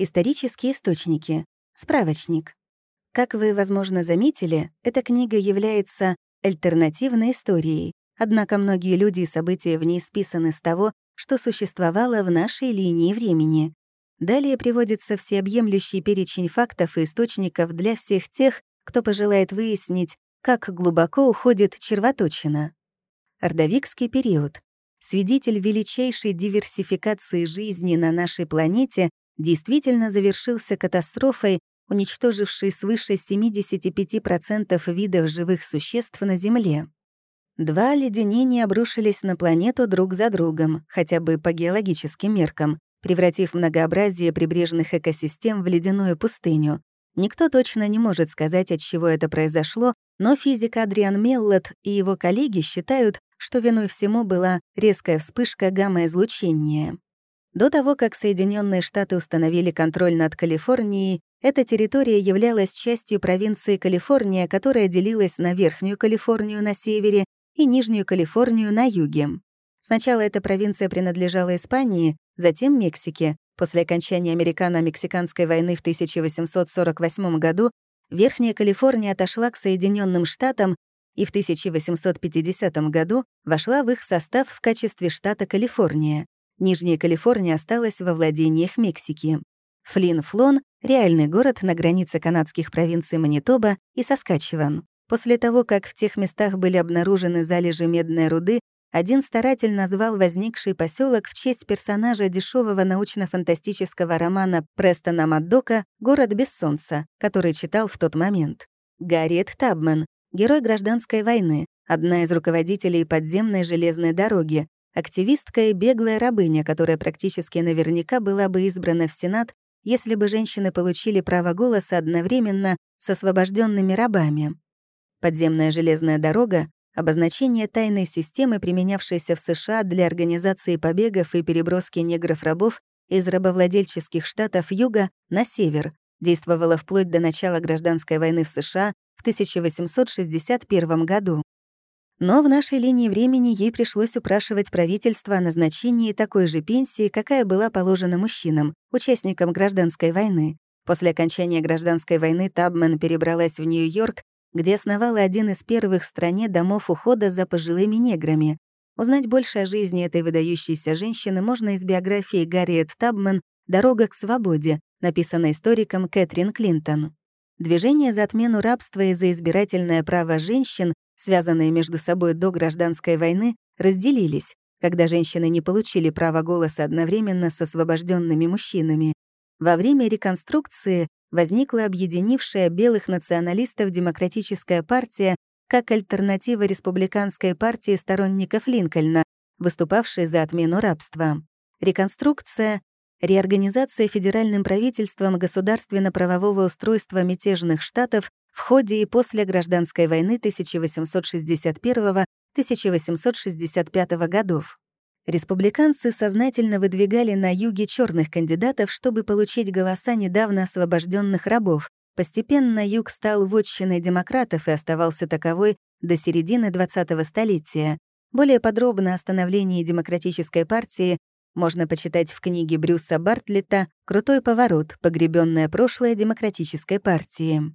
Исторические источники. Справочник. Как вы, возможно, заметили, эта книга является альтернативной историей, однако многие люди и события в ней списаны с того, что существовало в нашей линии времени. Далее приводится всеобъемлющий перечень фактов и источников для всех тех, кто пожелает выяснить, как глубоко уходит червоточина. Ордовикский период. Свидетель величайшей диверсификации жизни на нашей планете действительно завершился катастрофой, уничтожившей свыше 75% видов живых существ на Земле. Два оледенения обрушились на планету друг за другом, хотя бы по геологическим меркам, превратив многообразие прибрежных экосистем в ледяную пустыню. Никто точно не может сказать, от чего это произошло, но физик Адриан Меллот и его коллеги считают, что виной всему была резкая вспышка гамма-излучения. До того, как Соединенные Штаты установили контроль над Калифорнией, эта территория являлась частью провинции Калифорния, которая делилась на Верхнюю Калифорнию на севере и Нижнюю Калифорнию на юге. Сначала эта провинция принадлежала Испании, затем Мексике. После окончания Американо-Мексиканской войны в 1848 году Верхняя Калифорния отошла к Соединенным Штатам и в 1850 году вошла в их состав в качестве штата Калифорния. Нижняя Калифорния осталась во владениях Мексики. Флин-Флон — реальный город на границе канадских провинций Манитоба и Соскачеван. После того, как в тех местах были обнаружены залежи медной руды, один старатель назвал возникший поселок в честь персонажа дешевого научно-фантастического романа Престона Маддока «Город без солнца», который читал в тот момент. Гарриет Табман, герой гражданской войны, одна из руководителей подземной железной дороги, активистка и беглая рабыня, которая практически наверняка была бы избрана в Сенат, если бы женщины получили право голоса одновременно с освобожденными рабами. Подземная железная дорога обозначение тайной системы, применявшейся в США для организации побегов и переброски негров-рабов из рабовладельческих штатов Юга на север, действовала вплоть до начала гражданской войны в США в 1861 году. Но в нашей линии времени ей пришлось упрашивать правительство о назначении такой же пенсии, какая была положена мужчинам, участникам гражданской войны. После окончания гражданской войны Табман перебралась в Нью-Йорк где основала один из первых в стране домов ухода за пожилыми неграми. Узнать больше о жизни этой выдающейся женщины можно из биографии Гарриет Табман «Дорога к свободе», написанной историком Кэтрин Клинтон. Движение за отмену рабства и за избирательное право женщин, связанные между собой до гражданской войны, разделились, когда женщины не получили права голоса одновременно с освобожденными мужчинами. Во время реконструкции возникла объединившая белых националистов Демократическая партия как альтернатива республиканской партии сторонников Линкольна, выступавшей за отмену рабства. Реконструкция — реорганизация федеральным правительством государственно-правового устройства мятежных штатов в ходе и после гражданской войны 1861-1865 годов. Республиканцы сознательно выдвигали на юге черных кандидатов, чтобы получить голоса недавно освобожденных рабов. Постепенно юг стал вотчиной демократов и оставался таковой до середины 20-го столетия. Более подробно о становлении демократической партии можно почитать в книге Брюса Бартлета «Крутой поворот. Погребенное прошлое демократической партии».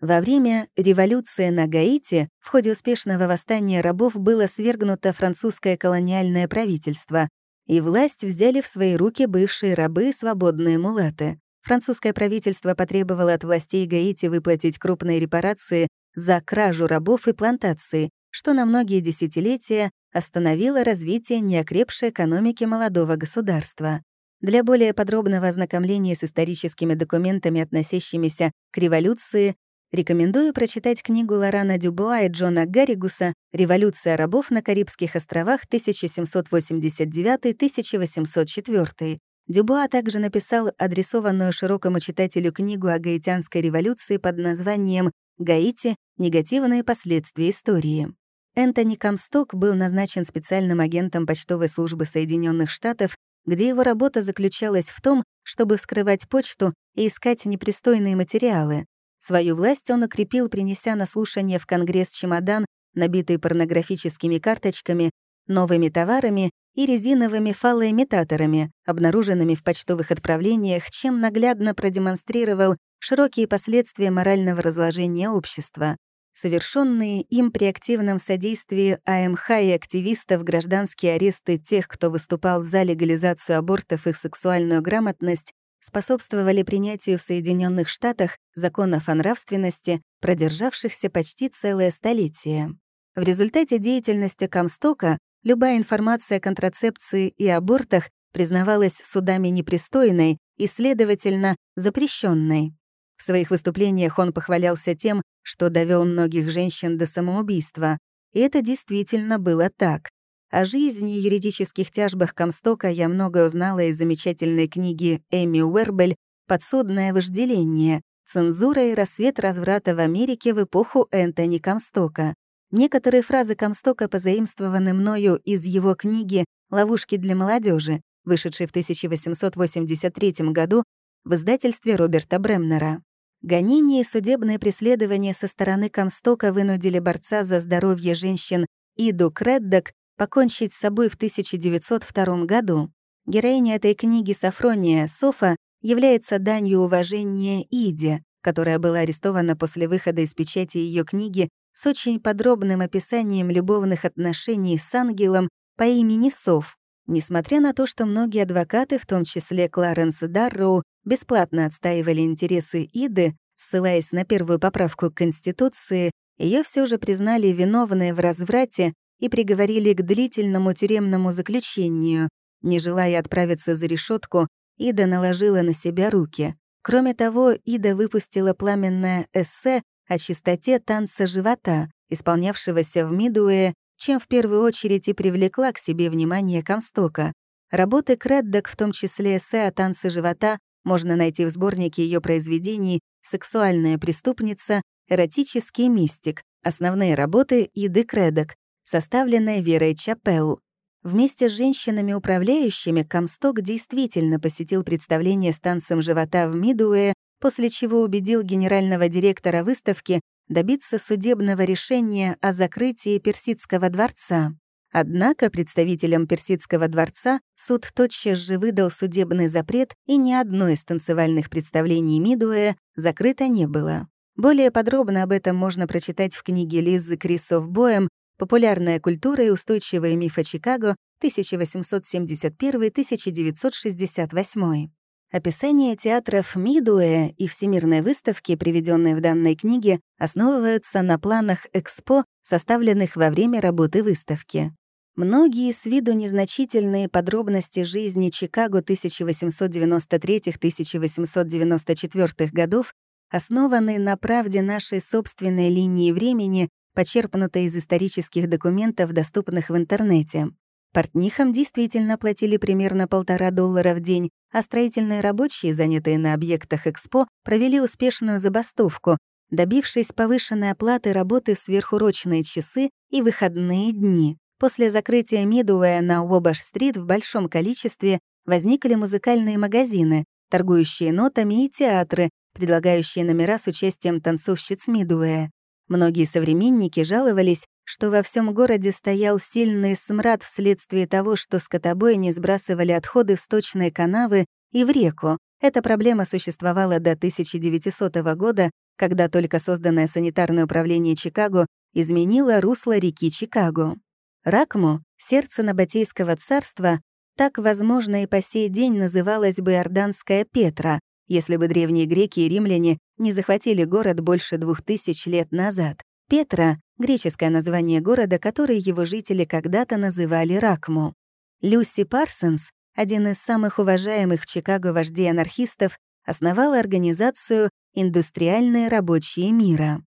Во время революции на Гаити в ходе успешного восстания рабов было свергнуто французское колониальное правительство, и власть взяли в свои руки бывшие рабы и свободные мулаты. Французское правительство потребовало от властей Гаити выплатить крупные репарации за кражу рабов и плантации, что на многие десятилетия остановило развитие неокрепшей экономики молодого государства. Для более подробного ознакомления с историческими документами, относящимися к революции, Рекомендую прочитать книгу Лорана Дюбуа и Джона Гарригуса «Революция рабов на Карибских островах 1789-1804». Дюбуа также написал адресованную широкому читателю книгу о гаитянской революции под названием «Гаити. Негативные последствия истории». Энтони Камсток был назначен специальным агентом почтовой службы Соединенных Штатов, где его работа заключалась в том, чтобы вскрывать почту и искать непристойные материалы. Свою власть он укрепил, принеся на слушание в Конгресс чемодан, набитый порнографическими карточками, новыми товарами и резиновыми фалоимитаторами, обнаруженными в почтовых отправлениях, чем наглядно продемонстрировал широкие последствия морального разложения общества, совершенные им при активном содействии АМХ и активистов гражданские аресты тех, кто выступал за легализацию абортов и сексуальную грамотность, способствовали принятию в Соединенных Штатах законов о нравственности, продержавшихся почти целое столетие. В результате деятельности Комстока любая информация о контрацепции и абортах признавалась судами непристойной и, следовательно, запрещенной. В своих выступлениях он похвалялся тем, что довел многих женщин до самоубийства. И это действительно было так. О жизни и юридических тяжбах Комстока я многое узнала из замечательной книги Эми Уэрбель «Подсудное вожделение. Цензура и рассвет разврата в Америке в эпоху Энтони Комстока». Некоторые фразы Комстока позаимствованы мною из его книги «Ловушки для молодежи, вышедшей в 1883 году в издательстве Роберта Бремнера. Гонения и судебные преследования со стороны Комстока вынудили борца за здоровье женщин Иду Креддок покончить с собой в 1902 году. Героиня этой книги Сафрония, Софа, является данью уважения Иде, которая была арестована после выхода из печати ее книги с очень подробным описанием любовных отношений с ангелом по имени Соф. Несмотря на то, что многие адвокаты, в том числе Кларенс Дарроу, бесплатно отстаивали интересы Иды, ссылаясь на первую поправку к Конституции, ее все же признали виновной в разврате и приговорили к длительному тюремному заключению. Не желая отправиться за решетку, Ида наложила на себя руки. Кроме того, Ида выпустила пламенное эссе о чистоте танца живота, исполнявшегося в Мидуэ, чем в первую очередь и привлекла к себе внимание Комстока. Работы Креддок, в том числе эссе о танце живота, можно найти в сборнике ее произведений «Сексуальная преступница», «Эротический мистик», основные работы Иды Кредок, составленные Верой Чапелл. Вместе с женщинами-управляющими Комсток действительно посетил представление с танцем живота в Мидуэ, после чего убедил генерального директора выставки добиться судебного решения о закрытии Персидского дворца. Однако представителям Персидского дворца суд тотчас же выдал судебный запрет, и ни одно из танцевальных представлений Мидуэ закрыто не было. Более подробно об этом можно прочитать в книге Лизы Крисов Боем «Популярная культура и устойчивые мифы Чикаго» 1871-1968. Описание театров Мидуэ и Всемирной выставки, приведенные в данной книге, основываются на планах Экспо, составленных во время работы выставки. Многие с виду незначительные подробности жизни Чикаго 1893-1894 годов основаны на правде нашей собственной линии времени, почерпнутой из исторических документов, доступных в интернете. Портнихам действительно платили примерно полтора доллара в день, а строительные рабочие, занятые на объектах Экспо, провели успешную забастовку, добившись повышенной оплаты работы сверхурочные часы и выходные дни. После закрытия Мидуэя на Уобаш-стрит в большом количестве возникли музыкальные магазины, торгующие нотами и театры, предлагающие номера с участием танцовщиц Мидуэя. Многие современники жаловались, что во всем городе стоял сильный смрад вследствие того, что скотобои не сбрасывали отходы в сточные канавы и в реку. Эта проблема существовала до 1900 года, когда только созданное санитарное управление Чикаго изменило русло реки Чикаго. Ракму, сердце Набатейского царства, так, возможно, и по сей день называлась бы Иорданская Петра, если бы древние греки и римляне не захватили город больше двух тысяч лет назад. Петра — греческое название города, который его жители когда-то называли Ракму. Люси Парсонс, один из самых уважаемых в Чикаго вождей анархистов, основала организацию «Индустриальные рабочие мира».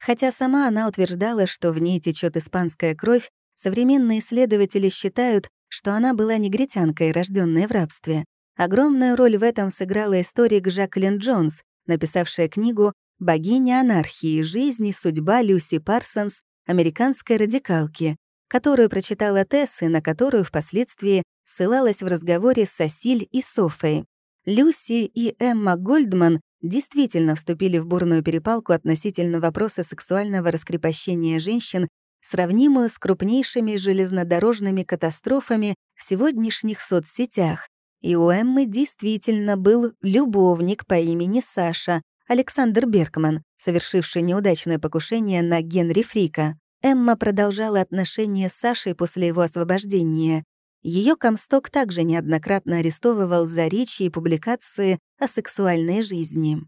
Хотя сама она утверждала, что в ней течет испанская кровь, Современные исследователи считают, что она была негритянкой, рожденной в рабстве. Огромную роль в этом сыграла историк Жаклин Джонс, написавшая книгу «Богиня анархии. Жизнь и судьба Люси Парсонс, американской радикалки», которую прочитала Тесс и на которую впоследствии ссылалась в разговоре с Сосиль и Софой. Люси и Эмма Гольдман действительно вступили в бурную перепалку относительно вопроса сексуального раскрепощения женщин сравнимую с крупнейшими железнодорожными катастрофами в сегодняшних соцсетях. И у Эммы действительно был любовник по имени Саша, Александр Беркман, совершивший неудачное покушение на Генри Фрика. Эмма продолжала отношения с Сашей после его освобождения. Ее Комсток также неоднократно арестовывал за речи и публикации о сексуальной жизни.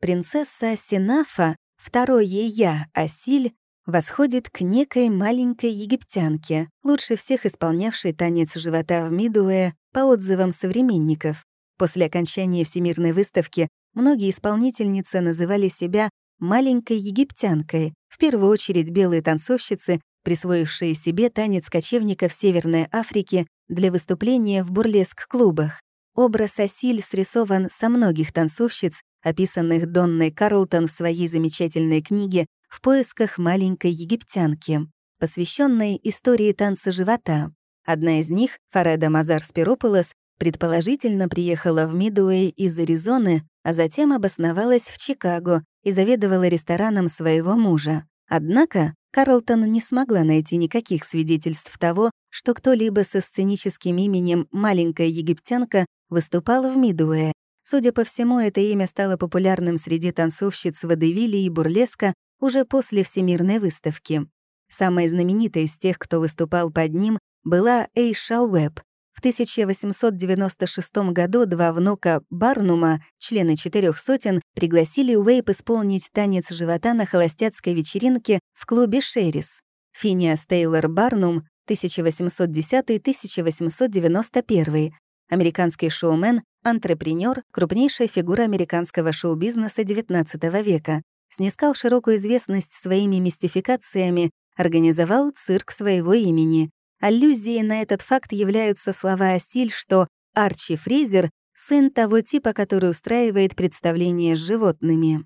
Принцесса Синафа, второе «я» Асиль, восходит к некой маленькой египтянке, лучше всех исполнявшей танец живота в Мидуэ по отзывам современников. После окончания Всемирной выставки многие исполнительницы называли себя «маленькой египтянкой», в первую очередь белые танцовщицы, присвоившие себе танец кочевников Северной Африки для выступления в бурлеск-клубах. Образ Асиль срисован со многих танцовщиц, описанных Донной Карлтон в своей замечательной книге «В поисках маленькой египтянки», посвященной истории танца живота. Одна из них, Фареда Мазар Спирополос, предположительно приехала в Мидуэй из Аризоны, а затем обосновалась в Чикаго и заведовала рестораном своего мужа. Однако Карлтон не смогла найти никаких свидетельств того, что кто-либо со сценическим именем «маленькая египтянка» выступал в Мидуэ. Судя по всему, это имя стало популярным среди танцовщиц водевили и бурлеска уже после Всемирной выставки. Самая знаменитая из тех, кто выступал под ним, была Эйша Уэбб. В 1896 году два внука Барнума, члены четырех сотен, пригласили Уэйп исполнить танец живота на холостяцкой вечеринке в клубе «Шерис». Финиас Тейлор Барнум, 1810-1891, американский шоумен, антрепренер, крупнейшая фигура американского шоу-бизнеса XIX века, снискал широкую известность своими мистификациями, организовал цирк своего имени. Аллюзией на этот факт являются слова Асиль, что Арчи Фризер — сын того типа, который устраивает представления с животными.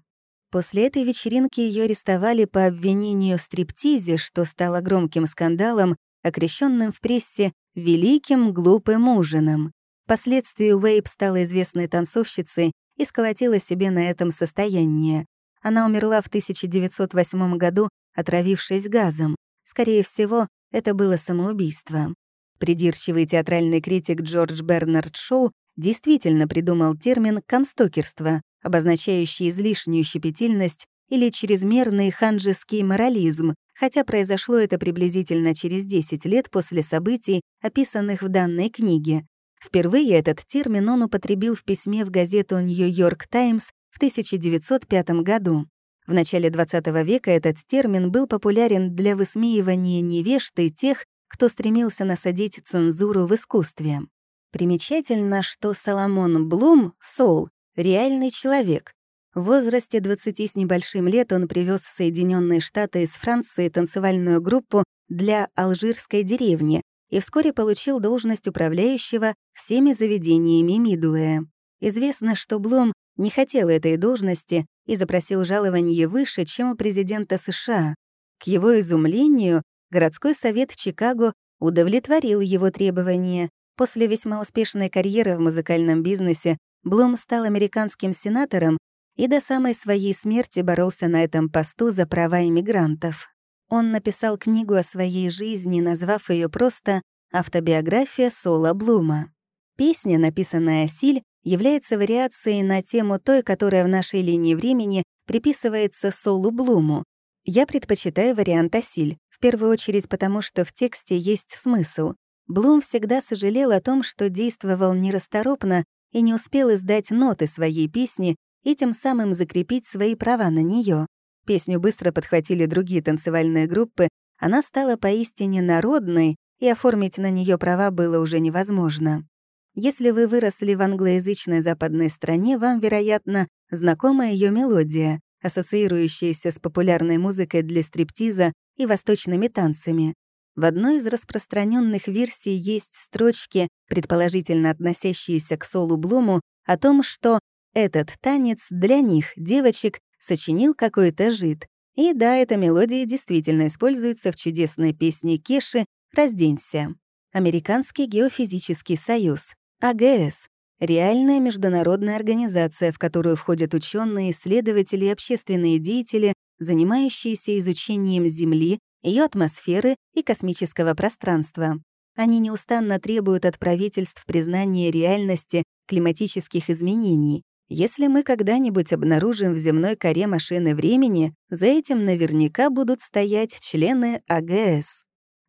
После этой вечеринки ее арестовали по обвинению в стриптизе, что стало громким скандалом, окрещенным в прессе «великим глупым ужином». Впоследствии Уэйб стала известной танцовщицей и сколотила себе на этом состояние. Она умерла в 1908 году, отравившись газом. Скорее всего, это было самоубийство. Придирчивый театральный критик Джордж Бернард Шоу действительно придумал термин «комстокерство», обозначающий излишнюю щепетильность или чрезмерный ханжеский морализм, хотя произошло это приблизительно через 10 лет после событий, описанных в данной книге. Впервые этот термин он употребил в письме в газету «Нью-Йорк Таймс» в 1905 году. В начале XX века этот термин был популярен для высмеивания невежд и тех, кто стремился насадить цензуру в искусстве. Примечательно, что Соломон Блум, Сол, реальный человек. В возрасте 20 с небольшим лет он привез в Соединенные Штаты из Франции танцевальную группу для алжирской деревни и вскоре получил должность управляющего всеми заведениями Мидуэ. Известно, что Блум не хотел этой должности и запросил жалование выше, чем у президента США. К его изумлению, городской совет Чикаго удовлетворил его требования. После весьма успешной карьеры в музыкальном бизнесе Блум стал американским сенатором и до самой своей смерти боролся на этом посту за права иммигрантов. Он написал книгу о своей жизни, назвав ее просто «Автобиография Сола Блума». Песня, написанная Силь, является вариацией на тему той, которая в нашей линии времени приписывается Солу Блуму. Я предпочитаю вариант Асиль, в первую очередь потому, что в тексте есть смысл. Блум всегда сожалел о том, что действовал нерасторопно и не успел издать ноты своей песни и тем самым закрепить свои права на нее. Песню быстро подхватили другие танцевальные группы, она стала поистине народной, и оформить на нее права было уже невозможно. Если вы выросли в англоязычной западной стране, вам, вероятно, знакома ее мелодия, ассоциирующаяся с популярной музыкой для стриптиза и восточными танцами. В одной из распространенных версий есть строчки, предположительно относящиеся к Солу Блуму, о том, что этот танец для них, девочек, сочинил какой-то жид. И да, эта мелодия действительно используется в чудесной песне Кеши «Разденься». Американский геофизический союз. АГС — реальная международная организация, в которую входят ученые, исследователи и общественные деятели, занимающиеся изучением Земли, ее атмосферы и космического пространства. Они неустанно требуют от правительств признания реальности климатических изменений. Если мы когда-нибудь обнаружим в земной коре машины времени, за этим наверняка будут стоять члены АГС.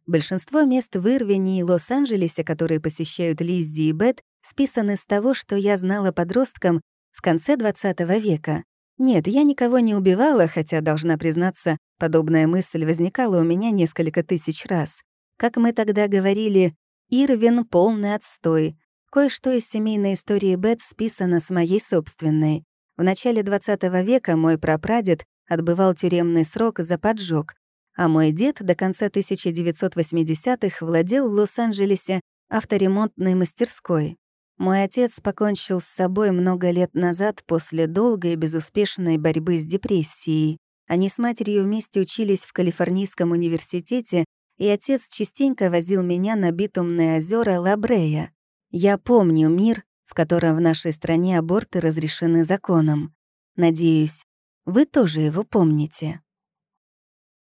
Большинство мест в Ирвине и Лос-Анджелесе, которые посещают Лиззи и Бет, списаны с того, что я знала подросткам в конце 20 века. Нет, я никого не убивала, хотя, должна признаться, подобная мысль возникала у меня несколько тысяч раз. Как мы тогда говорили, Ирвин — полный отстой. Кое-что из семейной истории Бет списано с моей собственной. В начале 20 века мой прапрадед отбывал тюремный срок за поджог, а мой дед до конца 1980-х владел в Лос-Анджелесе авторемонтной мастерской. Мой отец покончил с собой много лет назад после долгой и безуспешной борьбы с депрессией. Они с матерью вместе учились в Калифорнийском университете, и отец частенько возил меня на битумные озера Лабрея. Я помню мир, в котором в нашей стране аборты разрешены законом. Надеюсь, вы тоже его помните.